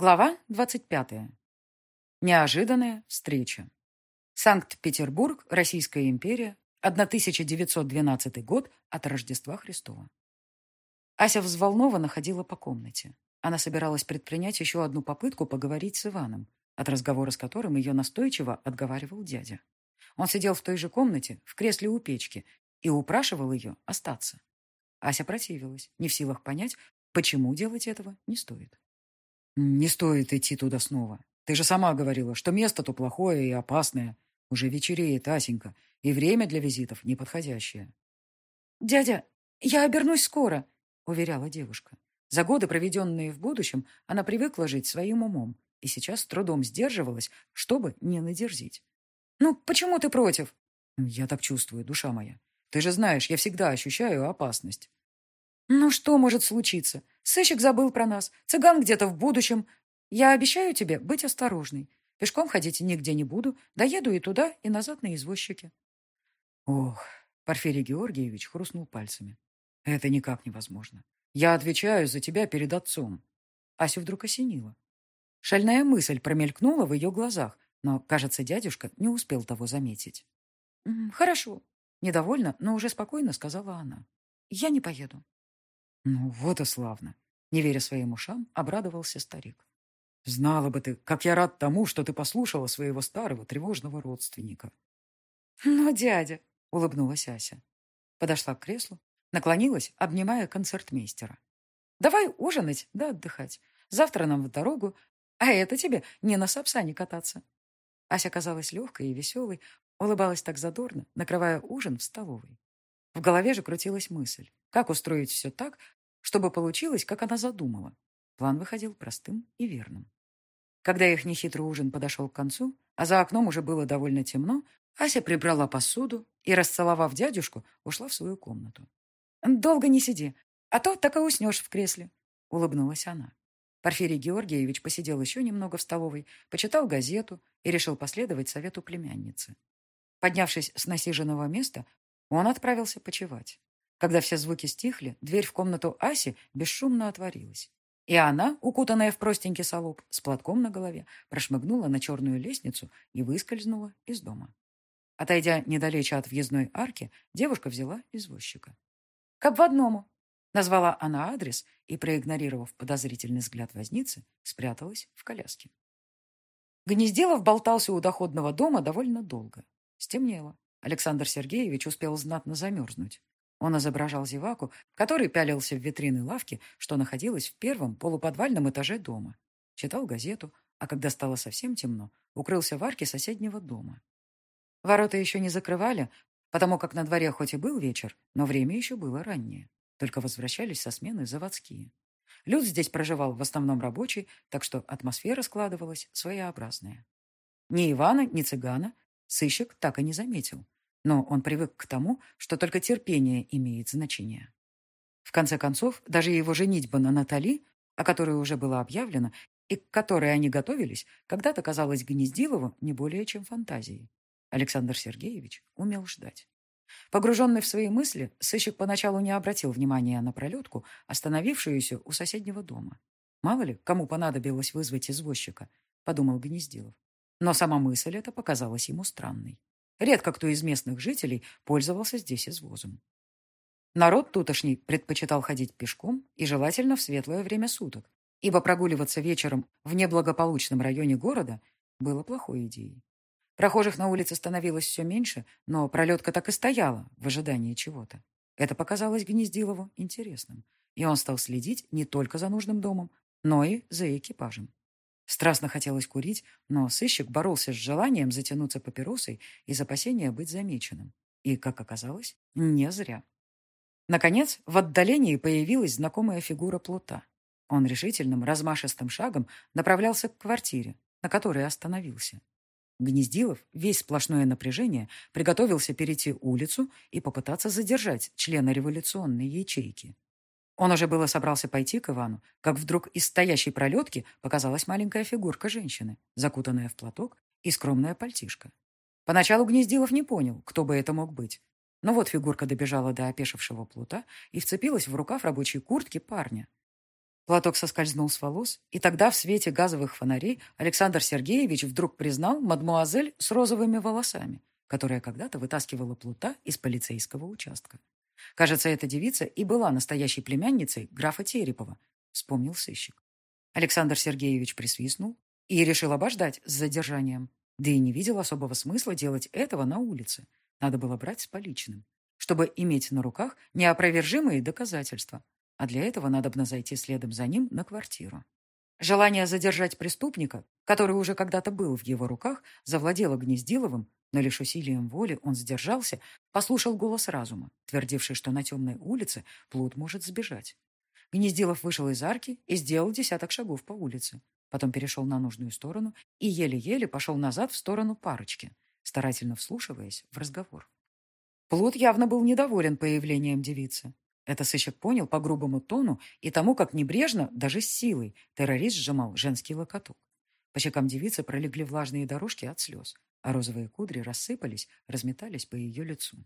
Глава 25. Неожиданная встреча. Санкт-Петербург, Российская империя, 1912 год от Рождества Христова. Ася взволнованно ходила по комнате. Она собиралась предпринять еще одну попытку поговорить с Иваном, от разговора с которым ее настойчиво отговаривал дядя. Он сидел в той же комнате, в кресле у печки, и упрашивал ее остаться. Ася противилась, не в силах понять, почему делать этого не стоит. «Не стоит идти туда снова. Ты же сама говорила, что место-то плохое и опасное. Уже вечереет, Асенька, и время для визитов неподходящее». «Дядя, я обернусь скоро», — уверяла девушка. За годы, проведенные в будущем, она привыкла жить своим умом и сейчас с трудом сдерживалась, чтобы не надерзить. «Ну, почему ты против?» «Я так чувствую, душа моя. Ты же знаешь, я всегда ощущаю опасность. «Ну что может случиться? Сыщик забыл про нас. Цыган где-то в будущем. Я обещаю тебе быть осторожной. Пешком ходить нигде не буду. Доеду и туда, и назад на извозчике». Ох, Порфирий Георгиевич хрустнул пальцами. Это никак невозможно. Я отвечаю за тебя перед отцом. Асю вдруг осенило. Шальная мысль промелькнула в ее глазах, но, кажется, дядюшка не успел того заметить. «Хорошо», — недовольно, но уже спокойно сказала она. «Я не поеду». Ну, вот и славно. Не веря своим ушам, обрадовался старик. Знала бы ты, как я рад тому, что ты послушала своего старого тревожного родственника. Ну, дядя, улыбнулась Ася. Подошла к креслу, наклонилась, обнимая концертмейстера. Давай ужинать да отдыхать. Завтра нам в дорогу, а это тебе не на сапсане кататься. Ася казалась легкой и веселой, улыбалась так задорно, накрывая ужин в столовой. В голове же крутилась мысль, как устроить все так, чтобы получилось, как она задумала. План выходил простым и верным. Когда их нехитрый ужин подошел к концу, а за окном уже было довольно темно, Ася прибрала посуду и, расцеловав дядюшку, ушла в свою комнату. «Долго не сиди, а то так и уснешь в кресле», — улыбнулась она. Порфирий Георгиевич посидел еще немного в столовой, почитал газету и решил последовать совету племянницы. Поднявшись с насиженного места, он отправился почевать. Когда все звуки стихли, дверь в комнату Аси бесшумно отворилась. И она, укутанная в простенький солоб, с платком на голове, прошмыгнула на черную лестницу и выскользнула из дома. Отойдя недалече от въездной арки, девушка взяла извозчика. «К обводному!» Назвала она адрес и, проигнорировав подозрительный взгляд возницы, спряталась в коляске. Гнездилов болтался у доходного дома довольно долго. Стемнело. Александр Сергеевич успел знатно замерзнуть. Он изображал зеваку, который пялился в витрины лавки, что находилась в первом полуподвальном этаже дома. Читал газету, а когда стало совсем темно, укрылся в арке соседнего дома. Ворота еще не закрывали, потому как на дворе хоть и был вечер, но время еще было раннее. Только возвращались со смены заводские. Люд здесь проживал в основном рабочий, так что атмосфера складывалась своеобразная. Ни Ивана, ни цыгана сыщик так и не заметил но он привык к тому, что только терпение имеет значение. В конце концов, даже его женитьба на Натали, о которой уже было объявлено, и к которой они готовились, когда-то казалась Гнездилову не более чем фантазией. Александр Сергеевич умел ждать. Погруженный в свои мысли, сыщик поначалу не обратил внимания на пролетку, остановившуюся у соседнего дома. Мало ли, кому понадобилось вызвать извозчика, подумал Гнездилов. Но сама мысль эта показалась ему странной. Редко кто из местных жителей пользовался здесь извозом. Народ тутошний предпочитал ходить пешком и желательно в светлое время суток, ибо прогуливаться вечером в неблагополучном районе города было плохой идеей. Прохожих на улице становилось все меньше, но пролетка так и стояла в ожидании чего-то. Это показалось Гнездилову интересным, и он стал следить не только за нужным домом, но и за экипажем. Страстно хотелось курить, но сыщик боролся с желанием затянуться папиросой из опасения быть замеченным. И, как оказалось, не зря. Наконец, в отдалении появилась знакомая фигура плота. Он решительным, размашистым шагом направлялся к квартире, на которой остановился. Гнездилов, весь сплошное напряжение, приготовился перейти улицу и попытаться задержать члена революционной ячейки. Он уже было собрался пойти к Ивану, как вдруг из стоящей пролетки показалась маленькая фигурка женщины, закутанная в платок и скромная пальтишка. Поначалу Гнездилов не понял, кто бы это мог быть. Но вот фигурка добежала до опешившего плута и вцепилась в рукав рабочей куртки парня. Платок соскользнул с волос, и тогда в свете газовых фонарей Александр Сергеевич вдруг признал мадмуазель с розовыми волосами, которая когда-то вытаскивала плута из полицейского участка. Кажется, эта девица и была настоящей племянницей графа Терепова, вспомнил сыщик. Александр Сергеевич присвистнул и решил обождать с задержанием. Да и не видел особого смысла делать этого на улице. Надо было брать с поличным, чтобы иметь на руках неопровержимые доказательства, а для этого надо бы зайти следом за ним на квартиру. Желание задержать преступника, который уже когда-то был в его руках, завладело Гнездиловым, но лишь усилием воли он сдержался, послушал голос разума, твердивший, что на темной улице плут может сбежать. Гнездилов вышел из арки и сделал десяток шагов по улице. Потом перешел на нужную сторону и еле-еле пошел назад в сторону парочки, старательно вслушиваясь в разговор. Плут явно был недоволен появлением девицы. Это сыщик понял по грубому тону и тому, как небрежно, даже с силой, террорист сжимал женский локоток. По щекам девицы пролегли влажные дорожки от слез, а розовые кудри рассыпались, разметались по ее лицу.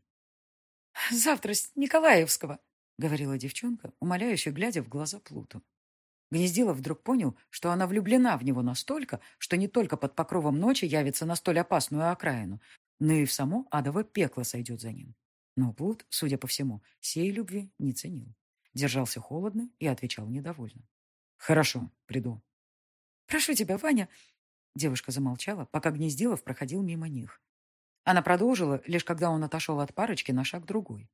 «Завтра с Николаевского», — говорила девчонка, умоляюще глядя в глаза Плуту. Гнездилов вдруг понял, что она влюблена в него настолько, что не только под покровом ночи явится на столь опасную окраину, но и в само адово пекло сойдет за ним. Но Плут, судя по всему, сей любви не ценил. Держался холодно и отвечал недовольно. «Хорошо, приду». «Прошу тебя, Ваня...» Девушка замолчала, пока Гнездилов проходил мимо них. Она продолжила, лишь когда он отошел от парочки на шаг другой.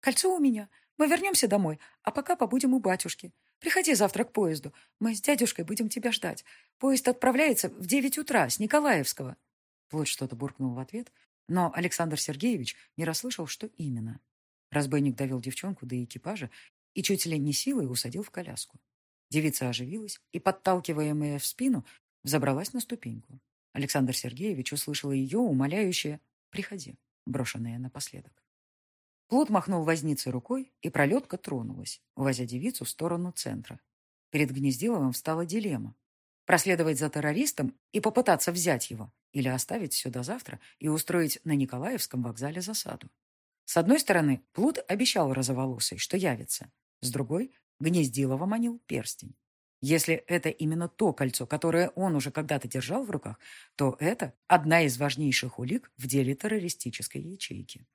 «Кольцо у меня. Мы вернемся домой, а пока побудем у батюшки. Приходи завтра к поезду. Мы с дядюшкой будем тебя ждать. Поезд отправляется в девять утра с Николаевского». Плоть что-то буркнул в ответ, но Александр Сергеевич не расслышал, что именно. Разбойник довел девчонку до экипажа и чуть ли не силой усадил в коляску. Девица оживилась и, подталкиваемая в спину, взобралась на ступеньку. Александр Сергеевич услышал ее умоляющее «Приходи», брошенное напоследок. Плут махнул возницей рукой, и пролетка тронулась, увозя девицу в сторону центра. Перед Гнездиловым встала дилемма. Проследовать за террористом и попытаться взять его, или оставить все до завтра и устроить на Николаевском вокзале засаду. С одной стороны, Плут обещал розоволосой, что явится. С другой, Гнездилова манил перстень. Если это именно то кольцо, которое он уже когда-то держал в руках, то это одна из важнейших улик в деле террористической ячейки.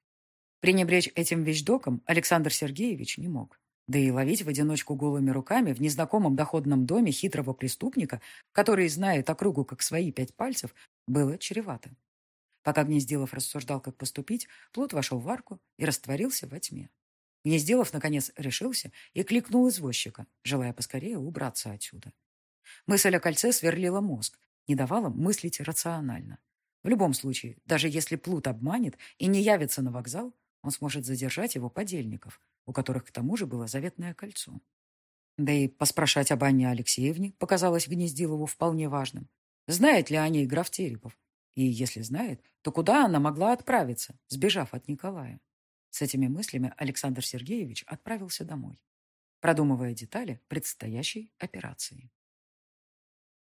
Пренебречь этим вещдоком Александр Сергеевич не мог. Да и ловить в одиночку голыми руками в незнакомом доходном доме хитрого преступника, который знает округу как свои пять пальцев, было чревато. Пока Гнездилов рассуждал, как поступить, Плут вошел в арку и растворился во тьме. Гнездилов, наконец, решился и кликнул извозчика, желая поскорее убраться отсюда. Мысль о кольце сверлила мозг, не давала мыслить рационально. В любом случае, даже если Плут обманет и не явится на вокзал, он сможет задержать его подельников, у которых к тому же было заветное кольцо. Да и поспрашать об Анне Алексеевне показалось Гнездилову вполне важным. Знает ли о ней граф Терепов? И если знает, то куда она могла отправиться, сбежав от Николая? С этими мыслями Александр Сергеевич отправился домой, продумывая детали предстоящей операции.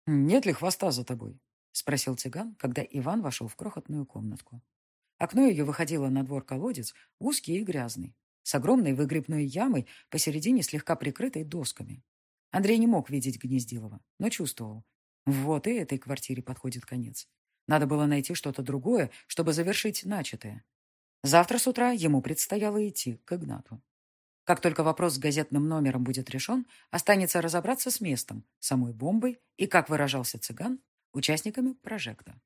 «Нет ли хвоста за тобой?» — спросил цыган, когда Иван вошел в крохотную комнатку. Окно ее выходило на двор колодец, узкий и грязный, с огромной выгребной ямой посередине слегка прикрытой досками. Андрей не мог видеть Гнездилова, но чувствовал. Вот и этой квартире подходит конец. Надо было найти что-то другое, чтобы завершить начатое. Завтра с утра ему предстояло идти к Игнату. Как только вопрос с газетным номером будет решен, останется разобраться с местом, самой бомбой и, как выражался цыган, участниками прожекта.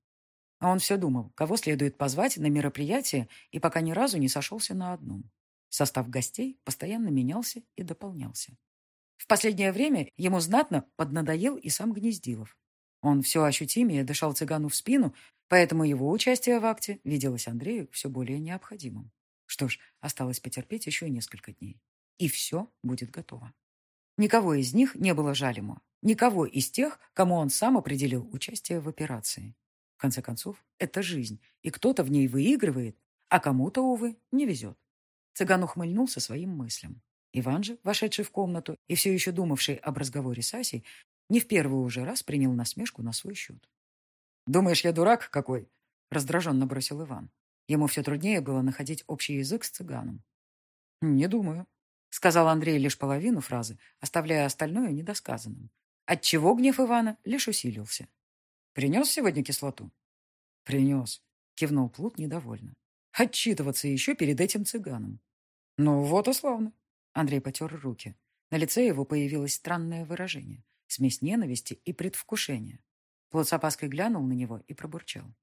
А он все думал, кого следует позвать на мероприятие, и пока ни разу не сошелся на одном. Состав гостей постоянно менялся и дополнялся. В последнее время ему знатно поднадоел и сам Гнездилов. Он все ощутимее дышал цыгану в спину, поэтому его участие в акте виделось Андрею все более необходимым. Что ж, осталось потерпеть еще несколько дней. И все будет готово. Никого из них не было жалимо. Никого из тех, кому он сам определил участие в операции. В конце концов, это жизнь, и кто-то в ней выигрывает, а кому-то, увы, не везет. Цыган ухмыльнулся своим мыслям. Иван же, вошедший в комнату и все еще думавший об разговоре с Асей, не в первый уже раз принял насмешку на свой счет. «Думаешь, я дурак какой?» — раздраженно бросил Иван. Ему все труднее было находить общий язык с цыганом. «Не думаю». Сказал Андрей лишь половину фразы, оставляя остальное недосказанным. Отчего гнев Ивана лишь усилился. «Принес сегодня кислоту?» «Принес», — кивнул Плут недовольно. «Отчитываться еще перед этим цыганом». «Ну вот и славно». Андрей потер руки. На лице его появилось странное выражение. Смесь ненависти и предвкушения. Плут с опаской глянул на него и пробурчал.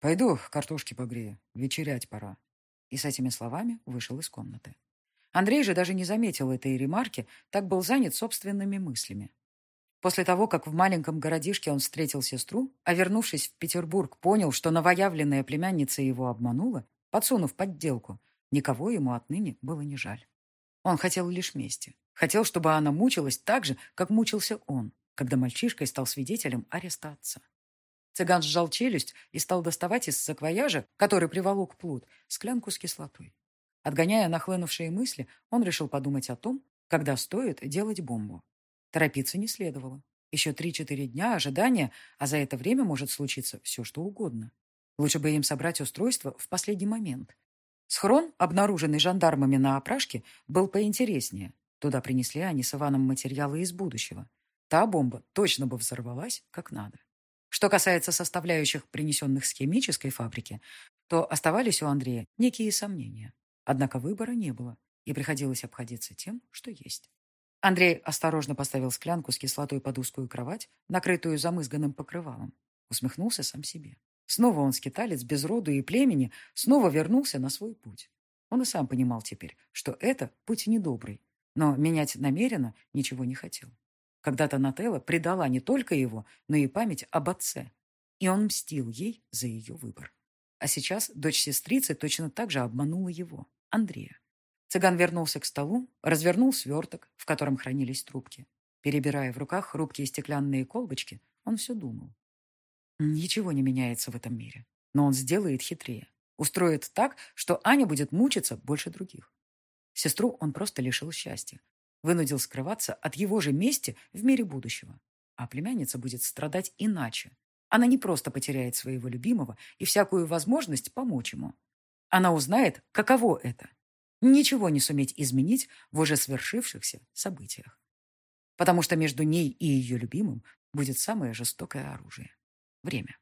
«Пойду картошки погрею. Вечерять пора». И с этими словами вышел из комнаты. Андрей же даже не заметил этой ремарки, так был занят собственными мыслями. После того, как в маленьком городишке он встретил сестру, а вернувшись в Петербург, понял, что новоявленная племянница его обманула, подсунув подделку, никого ему отныне было не жаль. Он хотел лишь мести. Хотел, чтобы она мучилась так же, как мучился он, когда мальчишкой стал свидетелем ареста отца. Цыган сжал челюсть и стал доставать из саквояжа, который приволок плут, склянку с кислотой. Отгоняя нахлынувшие мысли, он решил подумать о том, когда стоит делать бомбу. Торопиться не следовало. Еще три-четыре дня ожидания, а за это время может случиться все, что угодно. Лучше бы им собрать устройство в последний момент. Схрон, обнаруженный жандармами на опрашке, был поинтереснее. Туда принесли они с Иваном материалы из будущего. Та бомба точно бы взорвалась как надо. Что касается составляющих, принесенных с химической фабрики, то оставались у Андрея некие сомнения. Однако выбора не было, и приходилось обходиться тем, что есть. Андрей осторожно поставил склянку с кислотой под узкую кровать, накрытую замызганным покрывалом. Усмехнулся сам себе. Снова он скиталец без роду и племени, снова вернулся на свой путь. Он и сам понимал теперь, что это путь недобрый, но менять намеренно ничего не хотел. Когда-то Нателла предала не только его, но и память об отце, и он мстил ей за ее выбор. А сейчас дочь сестрицы точно так же обманула его. Андрея. Цыган вернулся к столу, развернул сверток, в котором хранились трубки. Перебирая в руках хрупкие стеклянные колбочки, он все думал. Ничего не меняется в этом мире. Но он сделает хитрее. Устроит так, что Аня будет мучиться больше других. Сестру он просто лишил счастья. Вынудил скрываться от его же мести в мире будущего. А племянница будет страдать иначе. Она не просто потеряет своего любимого и всякую возможность помочь ему, она узнает, каково это. Ничего не суметь изменить в уже свершившихся событиях. Потому что между ней и ее любимым будет самое жестокое оружие – время.